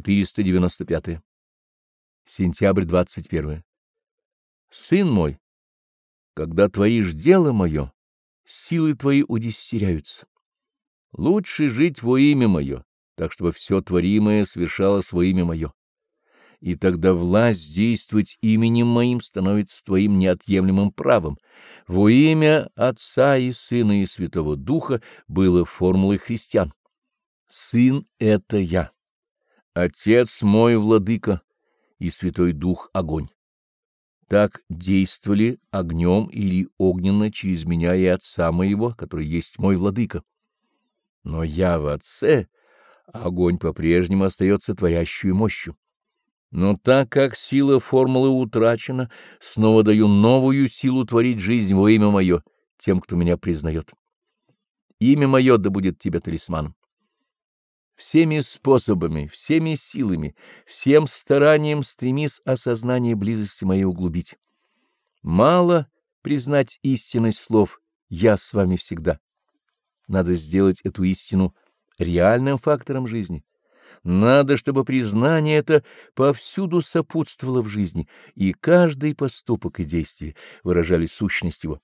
495. Сентябрь 21. Сын мой, когда творишь дело мое, силы твои удестеряются. Лучше жить во имя мое, так чтобы все творимое совершалось во имя мое. И тогда власть действовать именем моим становится твоим неотъемлемым правом. Во имя Отца и Сына и Святого Духа было формулой христиан. Сын — это я. Отец мой, владыка, и Святой Дух — огонь. Так действовали огнем или огненно через меня и Отца моего, который есть мой владыка. Но я в Отце, а огонь по-прежнему остается творящую мощью. Но так как сила формулы утрачена, снова даю новую силу творить жизнь во имя мое тем, кто меня признает. Имя мое да будет тебе талисманом всеми способами, всеми силами, всем старанием стремись осознание близости моей углубить. Мало признать истинность слов «я с вами всегда». Надо сделать эту истину реальным фактором жизни. Надо, чтобы признание это повсюду сопутствовало в жизни, и каждый поступок и действие выражали сущность его.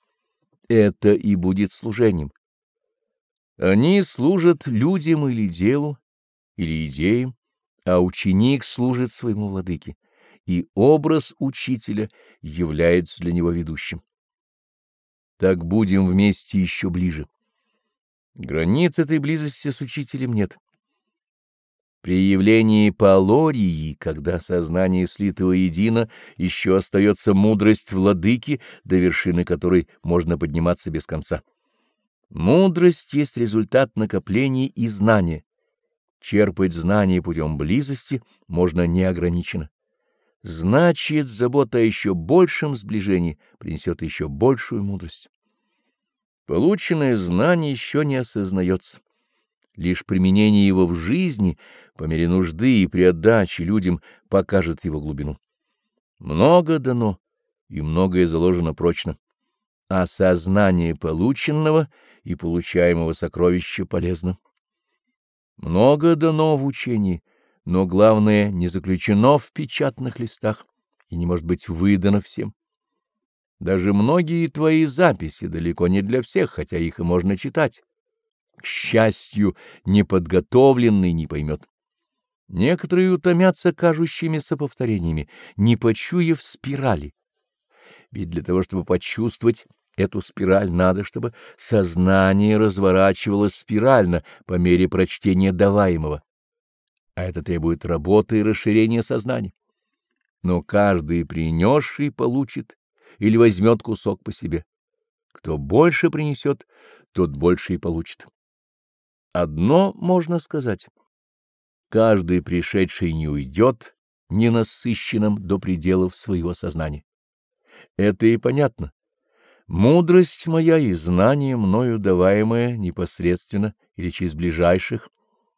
Это и будет служением. Они служат людям или делу, или идеям, а ученик служит своему владыке, и образ учителя является для него ведущим. Так будем вместе еще ближе. Границ этой близости с учителем нет. При явлении палории, когда сознание слитого едино, еще остается мудрость владыки, до вершины которой можно подниматься без конца. Мудрость есть результат накопления и знания, Черпать знания путем близости можно неограниченно. Значит, забота о еще большем сближении принесет еще большую мудрость. Полученное знание еще не осознается. Лишь применение его в жизни, по мере нужды и при отдаче людям, покажет его глубину. Много дано, и многое заложено прочно. А сознание полученного и получаемого сокровища полезно. Много дано в учении, но главное не заключено в печатных листах и не может быть выдано всем. Даже многие твои записи далеко не для всех, хотя их и можно читать. К счастью, неподготовленный не поймет. Некоторые утомятся кажущимися повторениями, не почуяв спирали. Ведь для того, чтобы почувствовать Эту спираль надо, чтобы сознание разворачивалось спирально по мере прочтения даваемого. А это требует работы и расширения сознания. Но каждый принесший получит или возьмет кусок по себе. Кто больше принесет, тот больше и получит. Одно можно сказать. Каждый пришедший не уйдет ненасыщенным до пределов своего сознания. Это и понятно. Мудрость моя и знание, мною даваемое непосредственно или через ближайших,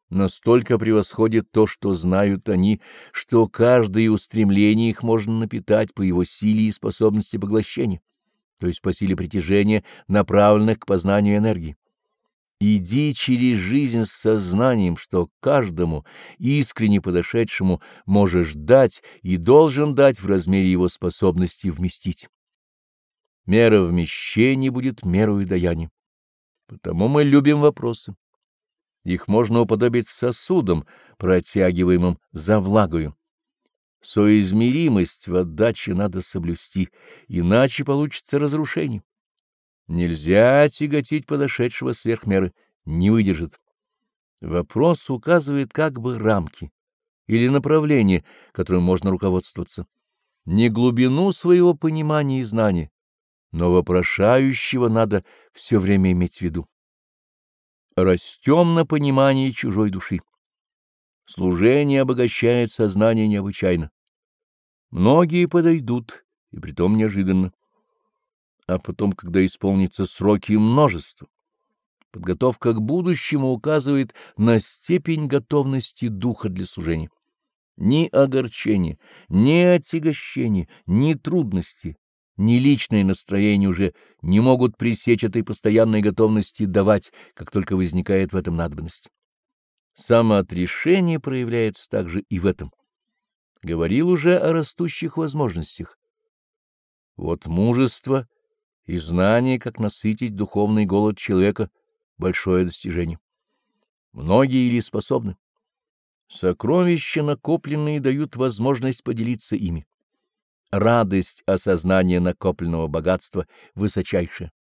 настолько превосходит то, что знают они, что каждое устремление их можно напитать по его силе и способности поглощения, то есть по силе притяжения, направленных к познанию энергии. Иди через жизнь с сознанием, что каждому искренне подошедшему можешь дать и должен дать в размере его способности вместить. Мера вмещения будет мерою даяния. Потому мы любим вопросы. Их можно уподобить сосудам, протягиваемым за влагою. Соизмеримость в отдаче надо соблюсти, иначе получится разрушение. Нельзя тяготить подошедшего сверх меры, не выдержит. Вопрос указывает как бы рамки или направление, которым можно руководствоваться. Не глубину своего понимания и знания, но вопрошающего надо все время иметь в виду. Растем на понимании чужой души. Служение обогащает сознание необычайно. Многие подойдут, и притом неожиданно. А потом, когда исполнится сроки множества, подготовка к будущему указывает на степень готовности духа для служения. Ни огорчения, ни отягощения, ни трудности ни личное настроение уже не могут пресечь этой постоянной готовности давать, как только возникает в этом надобность. Самоотрешение проявляется также и в этом. Говорил уже о растущих возможностях. Вот мужество и знание, как насытить духовный голод человека — большое достижение. Многие или способны. Сокровища накопленные дают возможность поделиться ими. Радость осознания накопленного богатства высочайшая.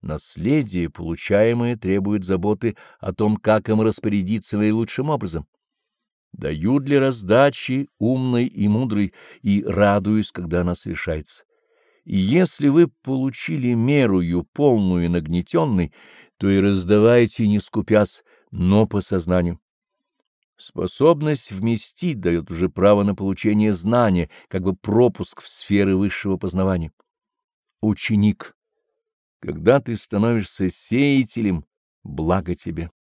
Наследие, получаемое, требует заботы о том, как им распорядиться наилучшим образом. Даю для раздачи умной и мудрой, и радуюсь, когда она совершается. И если вы получили мерую полную и нагнетенной, то и раздавайте, не скупясь, но по сознанию. Способность вместить дает уже право на получение знания, как бы пропуск в сферы высшего познавания. Ученик когда ты становишься сеятелем, благо тебе.